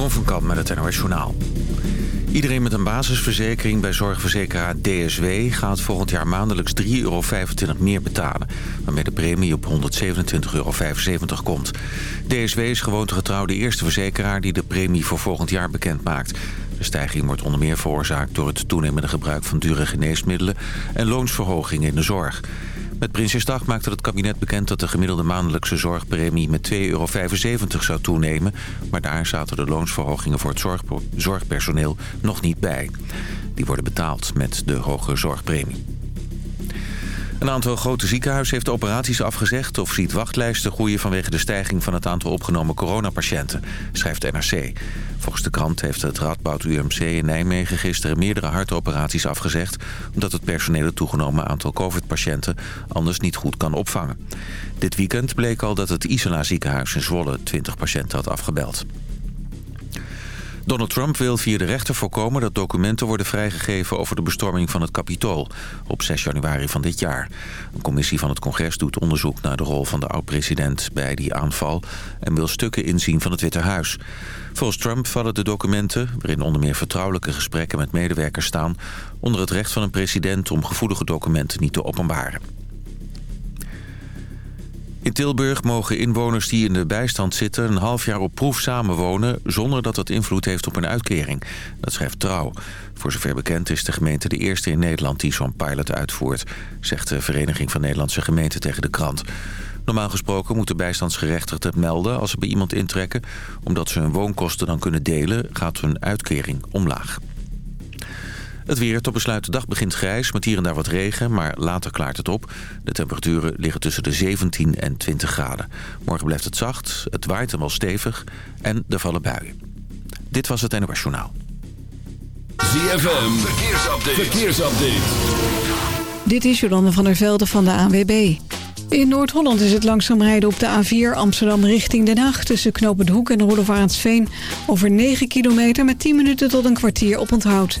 Jeroen van Kamp met het NOS Journaal. Iedereen met een basisverzekering bij zorgverzekeraar DSW... gaat volgend jaar maandelijks 3,25 euro meer betalen... waarmee de premie op 127,75 euro komt. DSW is gewoontegetrouw de eerste verzekeraar... die de premie voor volgend jaar bekend maakt. De stijging wordt onder meer veroorzaakt door het toenemende gebruik van dure geneesmiddelen... en loonsverhogingen in de zorg. Met Prinsjesdag maakte het kabinet bekend dat de gemiddelde maandelijkse zorgpremie met 2,75 euro zou toenemen. Maar daar zaten de loonsverhogingen voor het zorgpersoneel nog niet bij. Die worden betaald met de hoge zorgpremie. Een aantal grote ziekenhuizen heeft operaties afgezegd... of ziet wachtlijsten groeien vanwege de stijging van het aantal opgenomen coronapatiënten, schrijft NRC. Volgens de krant heeft het Radboud UMC in Nijmegen gisteren meerdere hartoperaties afgezegd... omdat het personeel het toegenomen aantal covid-patiënten anders niet goed kan opvangen. Dit weekend bleek al dat het Isola ziekenhuis in Zwolle 20 patiënten had afgebeld. Donald Trump wil via de rechter voorkomen dat documenten worden vrijgegeven over de bestorming van het Capitool op 6 januari van dit jaar. Een commissie van het congres doet onderzoek naar de rol van de oud-president bij die aanval en wil stukken inzien van het Witte Huis. Volgens Trump vallen de documenten, waarin onder meer vertrouwelijke gesprekken met medewerkers staan, onder het recht van een president om gevoelige documenten niet te openbaren. In Tilburg mogen inwoners die in de bijstand zitten... een half jaar op proef samenwonen... zonder dat dat invloed heeft op hun uitkering. Dat schrijft Trouw. Voor zover bekend is de gemeente de eerste in Nederland... die zo'n pilot uitvoert... zegt de Vereniging van Nederlandse Gemeenten tegen de krant. Normaal gesproken moeten bijstandsgerechtigden het melden... als ze bij iemand intrekken. Omdat ze hun woonkosten dan kunnen delen... gaat hun uitkering omlaag. Het weer tot besluit de dag begint grijs met hier en daar wat regen, maar later klaart het op. De temperaturen liggen tussen de 17 en 20 graden. Morgen blijft het zacht, het waait hem wel stevig en er vallen buien. Dit was het NOS Journaal. ZFM, verkeersupdate. verkeersupdate. Dit is Jolande van der Velde van de ANWB. In Noord-Holland is het langzaam rijden op de A4 Amsterdam richting Den Haag... tussen Knoop Hoek en Roelof over 9 kilometer met 10 minuten tot een kwartier op onthoud.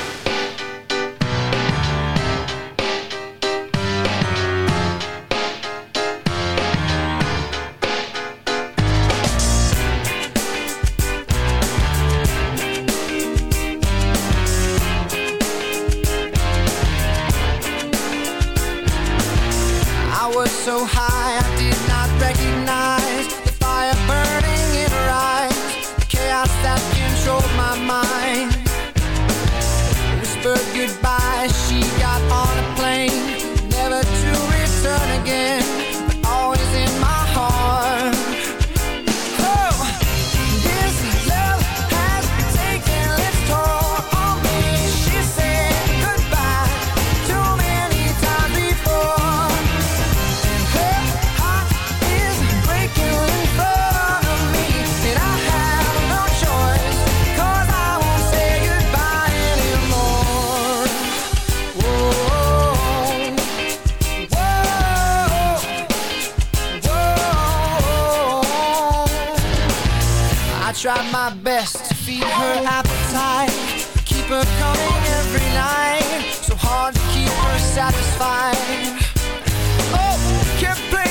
try my best to feed her appetite. Keep her coming every night. So hard to keep her satisfied. Oh, can't play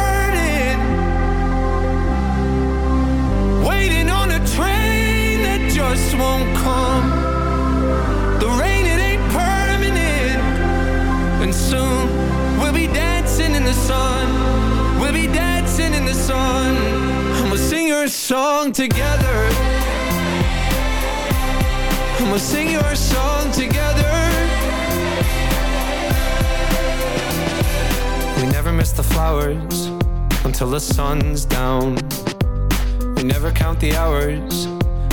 just won't come. The rain, it ain't permanent, and soon we'll be dancing in the sun. We'll be dancing in the sun, we'll sing song together. We'll sing song together. We never miss the flowers until the sun's down. We never count the hours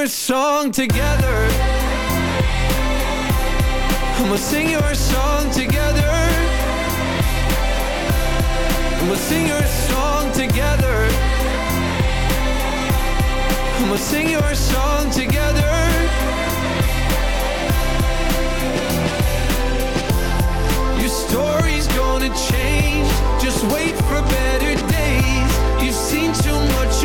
Your song together. And we'll sing your song together. And we'll sing your song together. And we'll sing your song together. Your story's gonna change. Just wait for better days. You've seen too much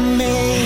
me.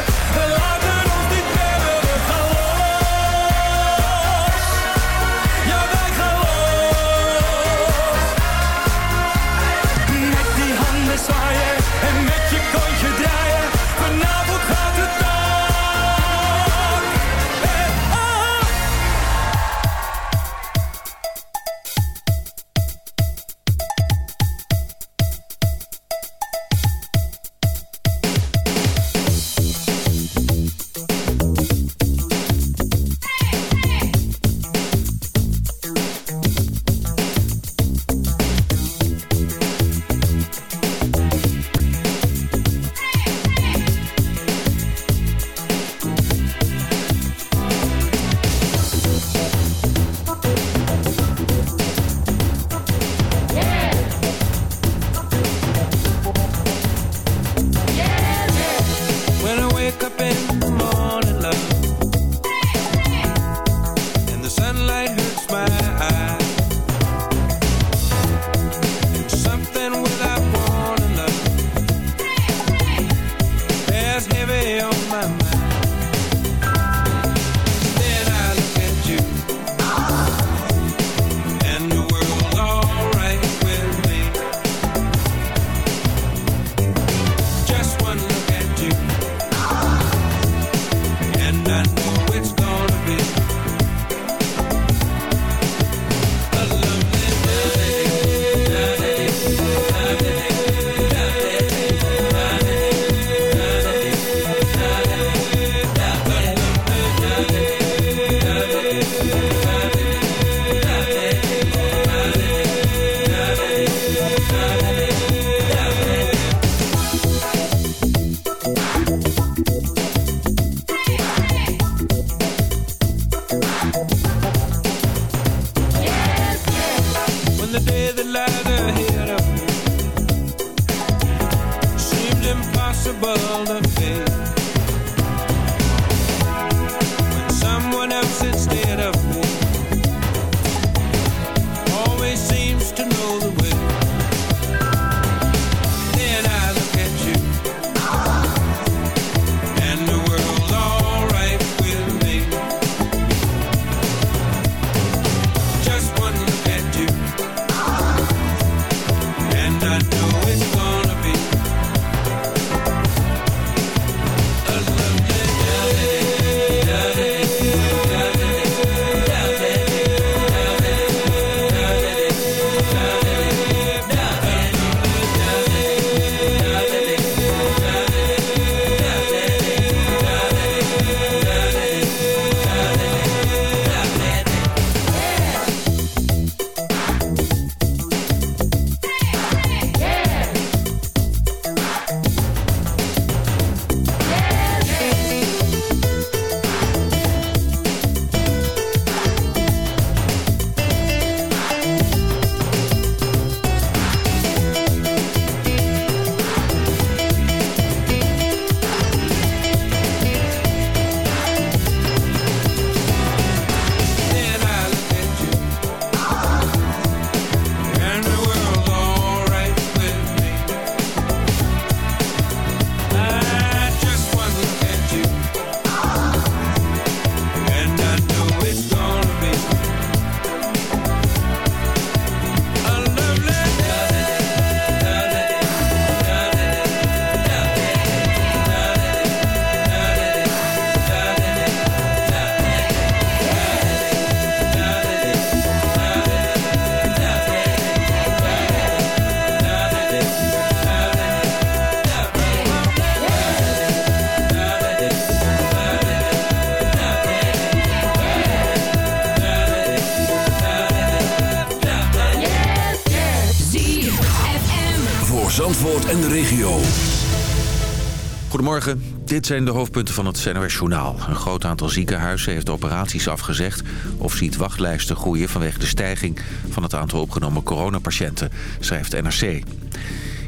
Dit zijn de hoofdpunten van het NOS Journaal. Een groot aantal ziekenhuizen heeft operaties afgezegd... of ziet wachtlijsten groeien vanwege de stijging van het aantal opgenomen coronapatiënten, schrijft NRC.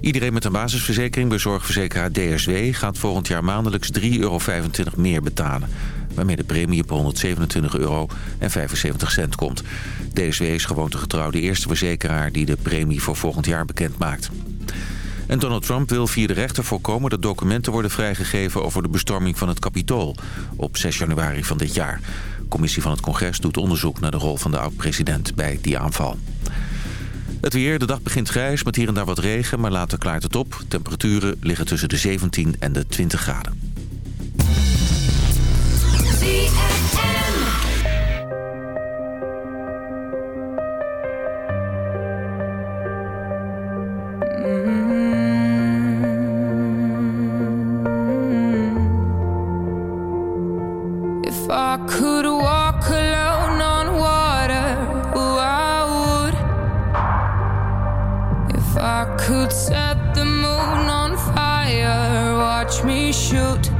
Iedereen met een basisverzekering bij zorgverzekeraar DSW... gaat volgend jaar maandelijks 3,25 euro meer betalen waarmee de premie op 127 euro en 75 cent komt. DSW is gewoontegetrouw de eerste verzekeraar die de premie voor volgend jaar bekend maakt. En Donald Trump wil via de rechter voorkomen dat documenten worden vrijgegeven over de bestorming van het Capitool op 6 januari van dit jaar. De commissie van het congres doet onderzoek naar de rol van de oud-president bij die aanval. Het weer, de dag begint grijs met hier en daar wat regen, maar later klaart het op. Temperaturen liggen tussen de 17 en de 20 graden. Me shoot.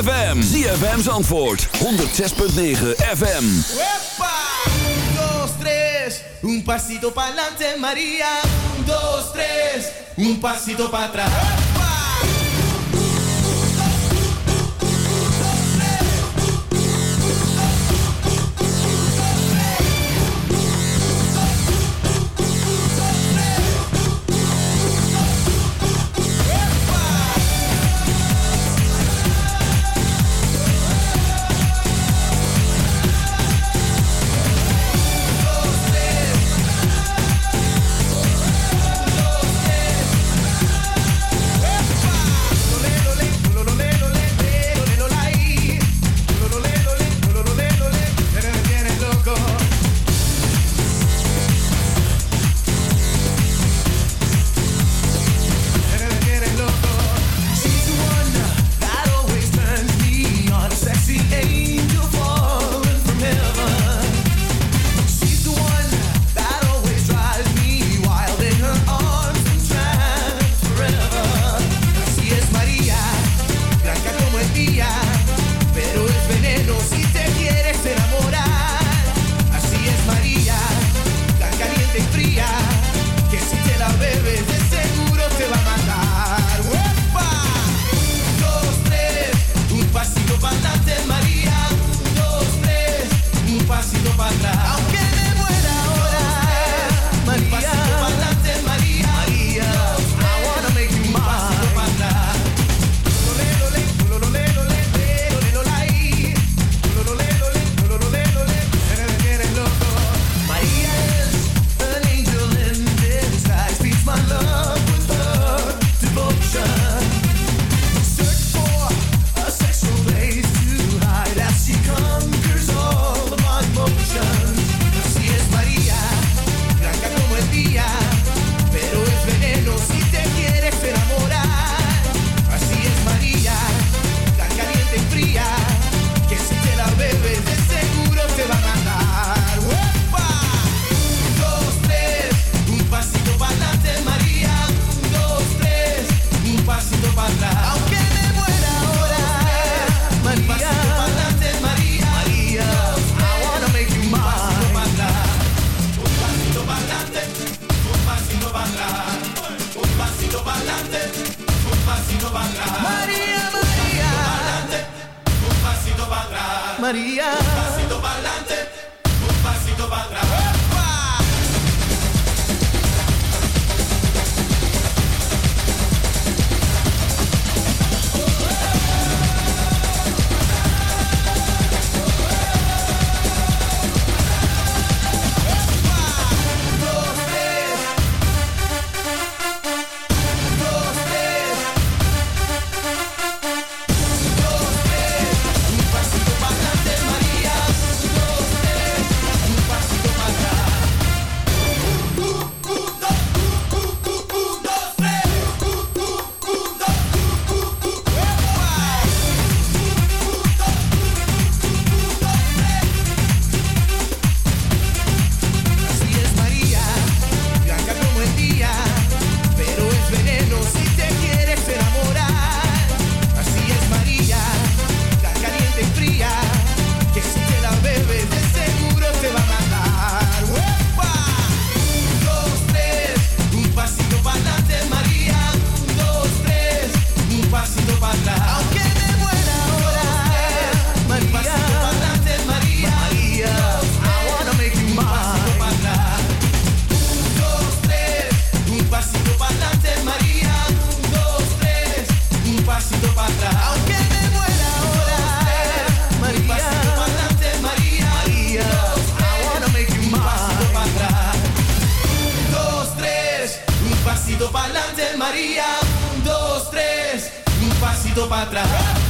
ZFM. ZFM's antwoord, 106.9 FM. ¡Epa! Un, dos, tres, un pasito para adelante, María. Un, dos, tres, un pasito para atrás. Pasito para.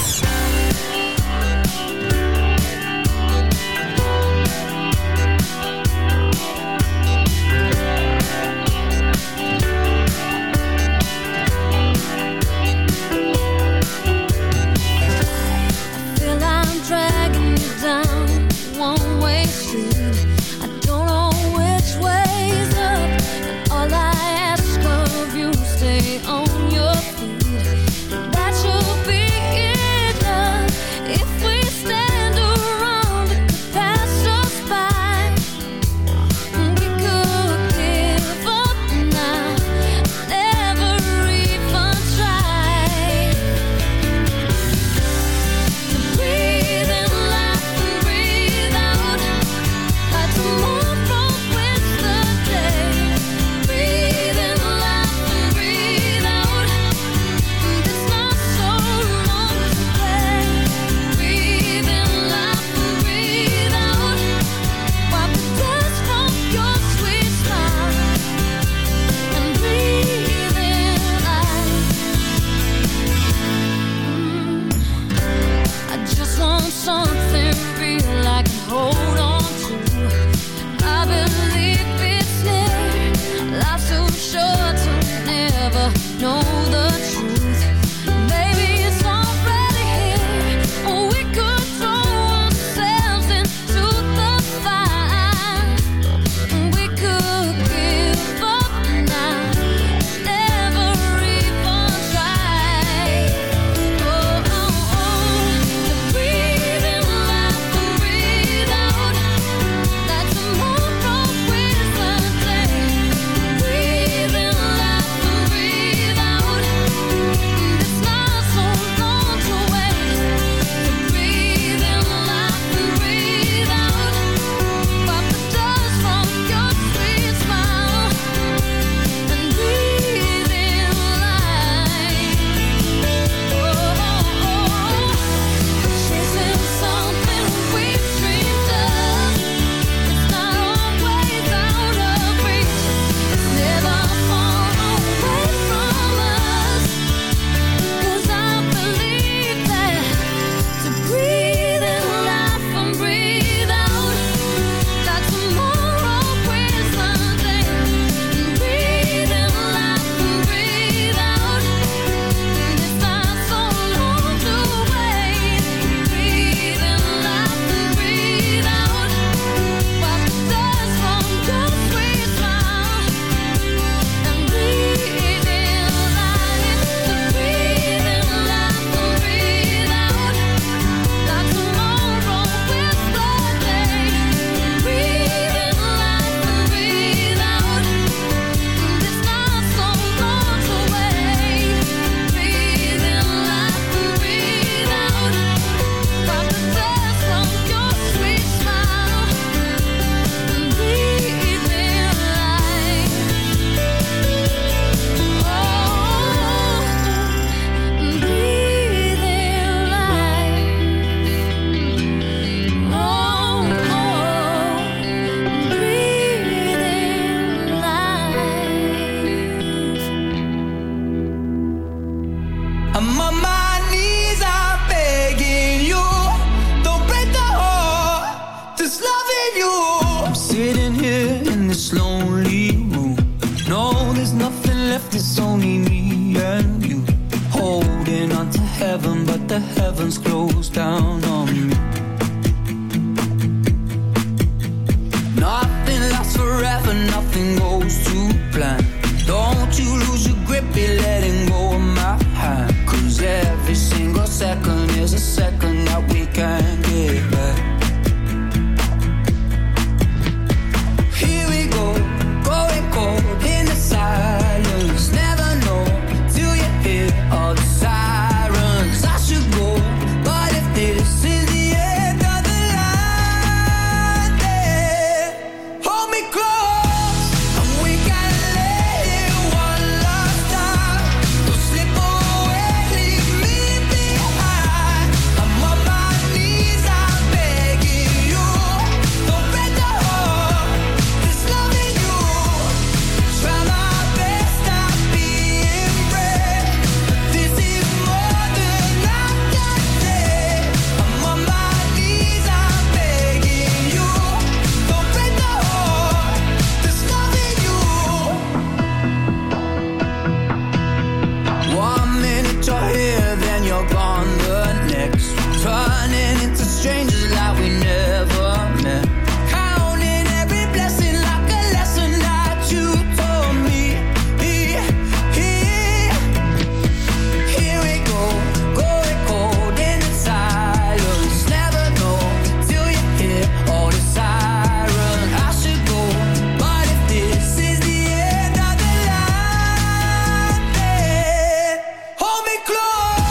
Oh.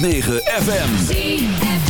FM.